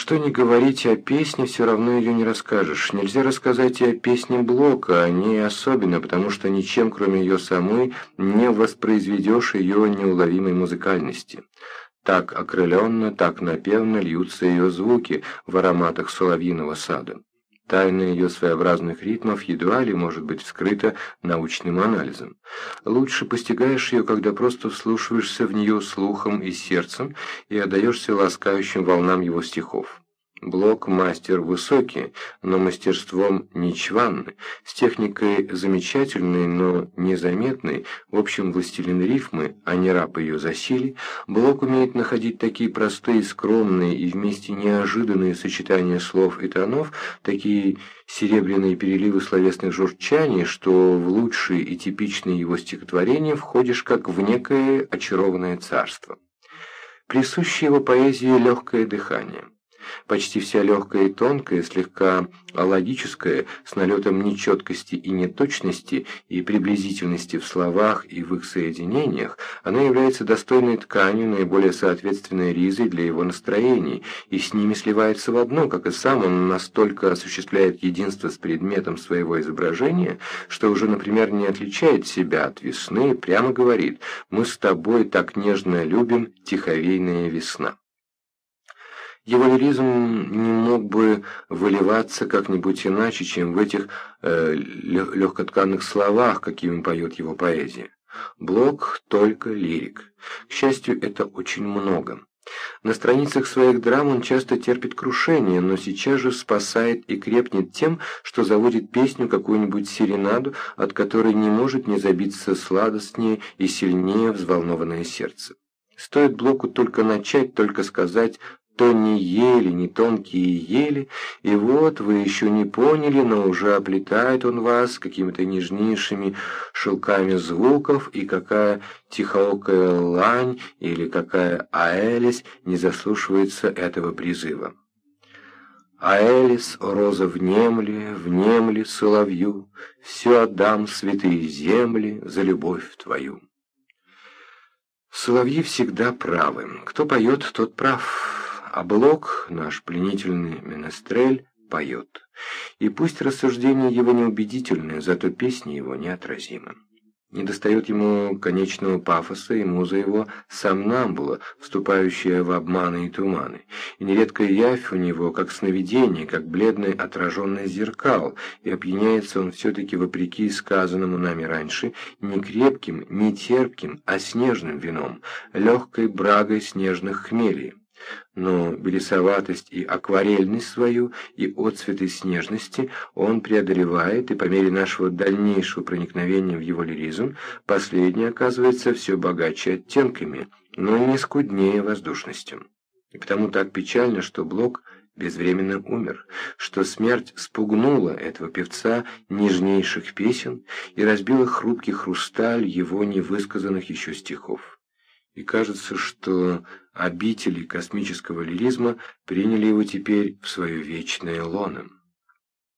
Что ни говорите о песне, все равно ее не расскажешь. Нельзя рассказать и о песне Блока, о ней особенно, потому что ничем, кроме ее самой, не воспроизведешь ее неуловимой музыкальности. Так окрыленно, так напевно льются ее звуки в ароматах соловьиного сада. Тайна ее своеобразных ритмов едва ли может быть вскрыта научным анализом. Лучше постигаешь ее, когда просто вслушиваешься в нее слухом и сердцем и отдаешься ласкающим волнам его стихов. Блок мастер высокий, но мастерством ничванный, с техникой замечательной, но незаметной, в общем, властелин рифмы, а не раб ее засилий, Блок умеет находить такие простые, скромные и вместе неожиданные сочетания слов и тонов, такие серебряные переливы словесных журчаний, что в лучшие и типичные его стихотворения входишь как в некое очарованное царство. Присуще его поэзии легкое дыхание. Почти вся легкая и тонкая, слегка логическая, с налетом нечеткости и неточности и приблизительности в словах и в их соединениях, она является достойной тканью, наиболее соответственной ризой для его настроений, и с ними сливается в одно, как и сам он настолько осуществляет единство с предметом своего изображения, что уже, например, не отличает себя от весны, прямо говорит «Мы с тобой так нежно любим тиховейная весна». Его лиризм не мог бы выливаться как-нибудь иначе, чем в этих э, легкотканных словах, какими поет его поэзия. Блок только лирик. К счастью, это очень много. На страницах своих драм он часто терпит крушение, но сейчас же спасает и крепнет тем, что заводит песню какую-нибудь серенаду, от которой не может не забиться сладостнее и сильнее взволнованное сердце. Стоит Блоку только начать, только сказать то не ели, не тонкие ели, и вот вы еще не поняли, но уже оплетает он вас какими-то нежнейшими шелками звуков, и какая тихоокая лань или какая аэлис не заслушивается этого призыва. Аэлис, роза внемли, внемли соловью, все отдам святые земли за любовь твою. Соловьи всегда правы. Кто поет, тот прав а Блок, наш пленительный менестрель, поет. И пусть рассуждения его неубедительны, зато песни его неотразимы. Недостает ему конечного пафоса, и муза его сомнамбула, вступающая в обманы и туманы. И нередко явь у него, как сновидение, как бледный отраженный зеркал, и опьяняется он все-таки, вопреки сказанному нами раньше, не крепким, не терпким, а снежным вином, легкой брагой снежных хмелей но белесоватость и акварельность свою и отцветы снежности он преодолевает, и по мере нашего дальнейшего проникновения в его лиризм, последний оказывается все богаче оттенками, но не скуднее воздушностью. И потому так печально, что Блок безвременно умер, что смерть спугнула этого певца нежнейших песен и разбила хрупкий хрусталь его невысказанных еще стихов и кажется, что обители космического лиризма приняли его теперь в свое вечное лоно.